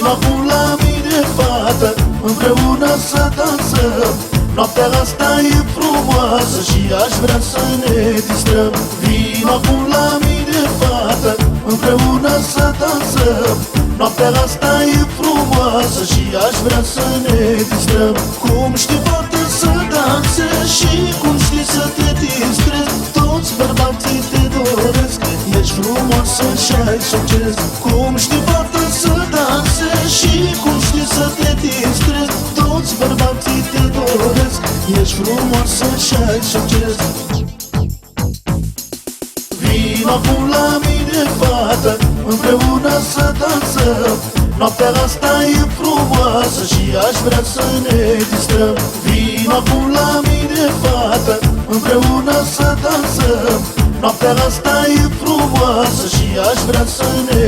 Vino acum la mine, fată Împreună să dansăm. Noaptea asta e frumoasă Și aș vrea să ne distrăm. Vino acum la mine, fată Împreună să dansăm. Noaptea asta e frumoasă Și aș vrea să ne distrăm. Cum știi fată să dansezi Și cum știi să te distrezi? Toți bărbații te doresc Ești frumoasă și ai succes. Cum știi bărbații te doresc, ești frumoasă și ai succes Vino acum la mine, fată, împreună să dansăm. Noaptea asta e frumoasă și aș vrea să ne distrăm. Vino acum la mine, fată, împreună să dansăm. Noaptea asta e frumoasă și aș vrea să ne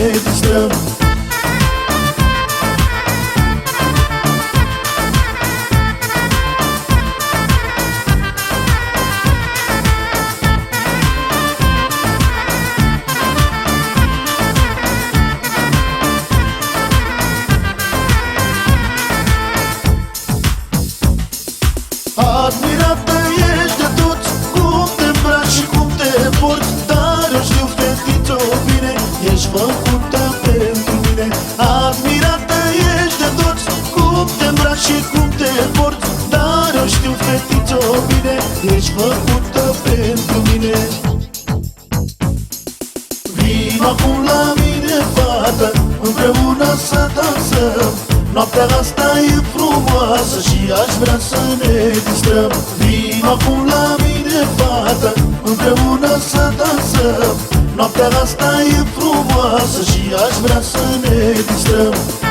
Admirată ești de toți Cum te îmbraci și cum te porți Dar eu știu, fetițo, bine Ești făcută pentru mine. Admirată ești de toți Cum te îmbraci și cum te porți Dar eu știu, fetițo, bine Ești făcută pentru mine. Vino acum la mine, fată Împreună să dansăm Noaptea asta e frumoasă și aș vrea să ne distrăm. Vino acum la mine, fată Împreună să dansăm. Noaptea asta e frumoasă și aș vrea să ne distrăm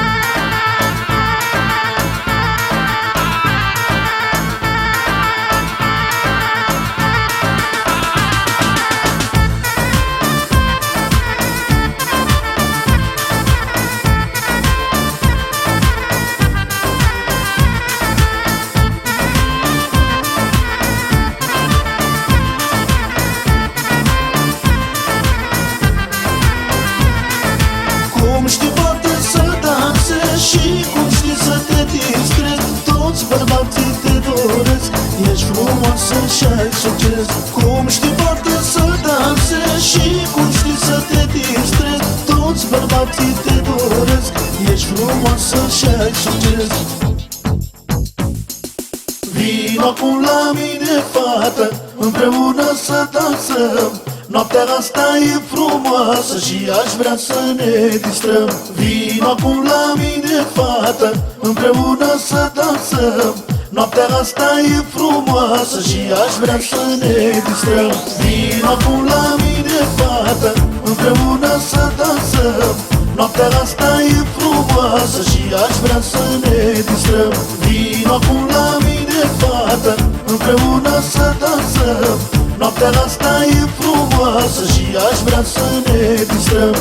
Toți bărbații te doresc, ești frumoasă și ai succes Cum știi foarte să dansezi și cum știi să te distrezi. Toți bărbații te doresc, ești frumoasă și ai succes Vino acum la mine, fată, împreună să dansăm Noaptea asta e frumoasă și aș vrea să ne distrăm. Vino acum la mine, fată, împreună să dansăm. Noaptea asta e frumoasă și aș vrea să ne distrăm. Vino acum la mine, fată, împreună să dansăm. Noaptea asta e frumoasă și aș vrea să ne distrăm. Vino acum la mine, fată, împreună să dansăm. Noaptea asta e frumoasă și aș vrea să ne distrăm